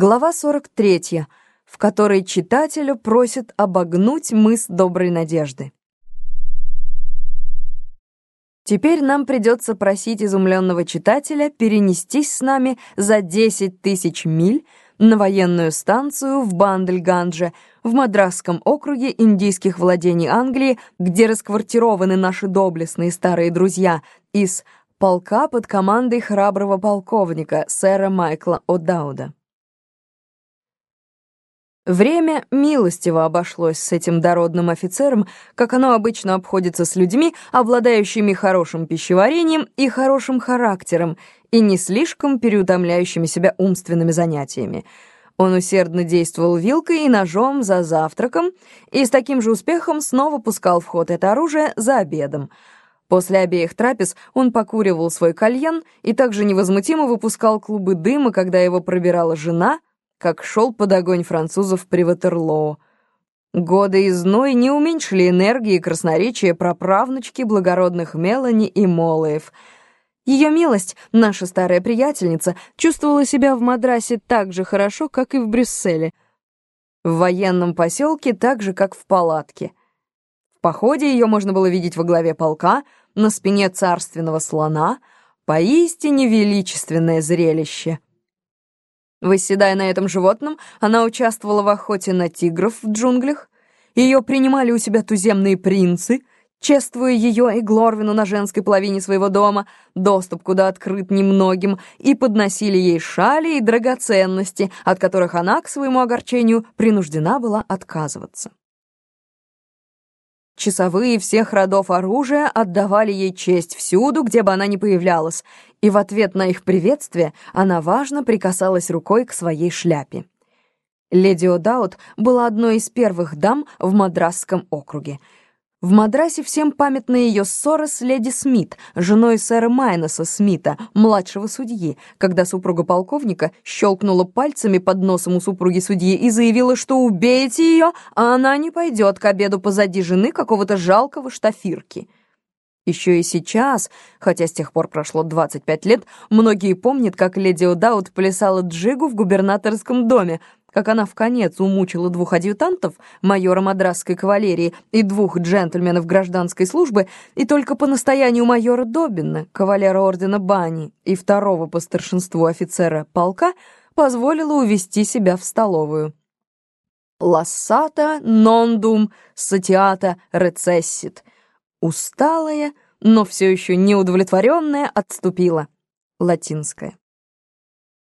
Глава 43, в которой читателю просят обогнуть мыс Доброй Надежды. Теперь нам придется просить изумленного читателя перенестись с нами за 10 тысяч миль на военную станцию в Бандельгандже, в Мадрасском округе индийских владений Англии, где расквартированы наши доблестные старые друзья из полка под командой храброго полковника сэра Майкла О'Дауда. Время милостиво обошлось с этим дородным офицером, как оно обычно обходится с людьми, обладающими хорошим пищеварением и хорошим характером, и не слишком переутомляющими себя умственными занятиями. Он усердно действовал вилкой и ножом за завтраком и с таким же успехом снова пускал в ход это оружие за обедом. После обеих трапез он покуривал свой кальян и также невозмутимо выпускал клубы дыма, когда его пробирала жена — как шел под огонь французов при Ватерлоо. Годы и зной не уменьшили энергии и красноречия праправнучки благородных Мелани и Молоев. Ее милость, наша старая приятельница, чувствовала себя в Мадрасе так же хорошо, как и в Брюсселе. В военном поселке так же, как в палатке. В походе ее можно было видеть во главе полка, на спине царственного слона, поистине величественное зрелище — Восседая на этом животном, она участвовала в охоте на тигров в джунглях. Ее принимали у себя туземные принцы, чествуя ее и Глорвину на женской половине своего дома, доступ куда открыт немногим, и подносили ей шали и драгоценности, от которых она, к своему огорчению, принуждена была отказываться. Часовые всех родов оружия отдавали ей честь всюду, где бы она ни появлялась, и в ответ на их приветствие она важно прикасалась рукой к своей шляпе. Леди О'Даут была одной из первых дам в Мадрасском округе — в Мадрасе всем памятна ее ссора с леди Смит, женой сэра Майноса Смита, младшего судьи, когда супруга полковника щелкнула пальцами под носом у супруги судьи и заявила, что убейте ее, а она не пойдет к обеду позади жены какого-то жалкого штафирки. Еще и сейчас, хотя с тех пор прошло 25 лет, многие помнят, как леди О'Даут плясала джигу в губернаторском доме, как она в конец умучила двух адъютантов, майора мадрасской кавалерии и двух джентльменов гражданской службы, и только по настоянию майора Добина, кавалера ордена Бани и второго по старшинству офицера полка, позволила увести себя в столовую. «Лассата нондум сатиата рецессит» усталая, но все еще неудовлетворенная, отступила. Латинская.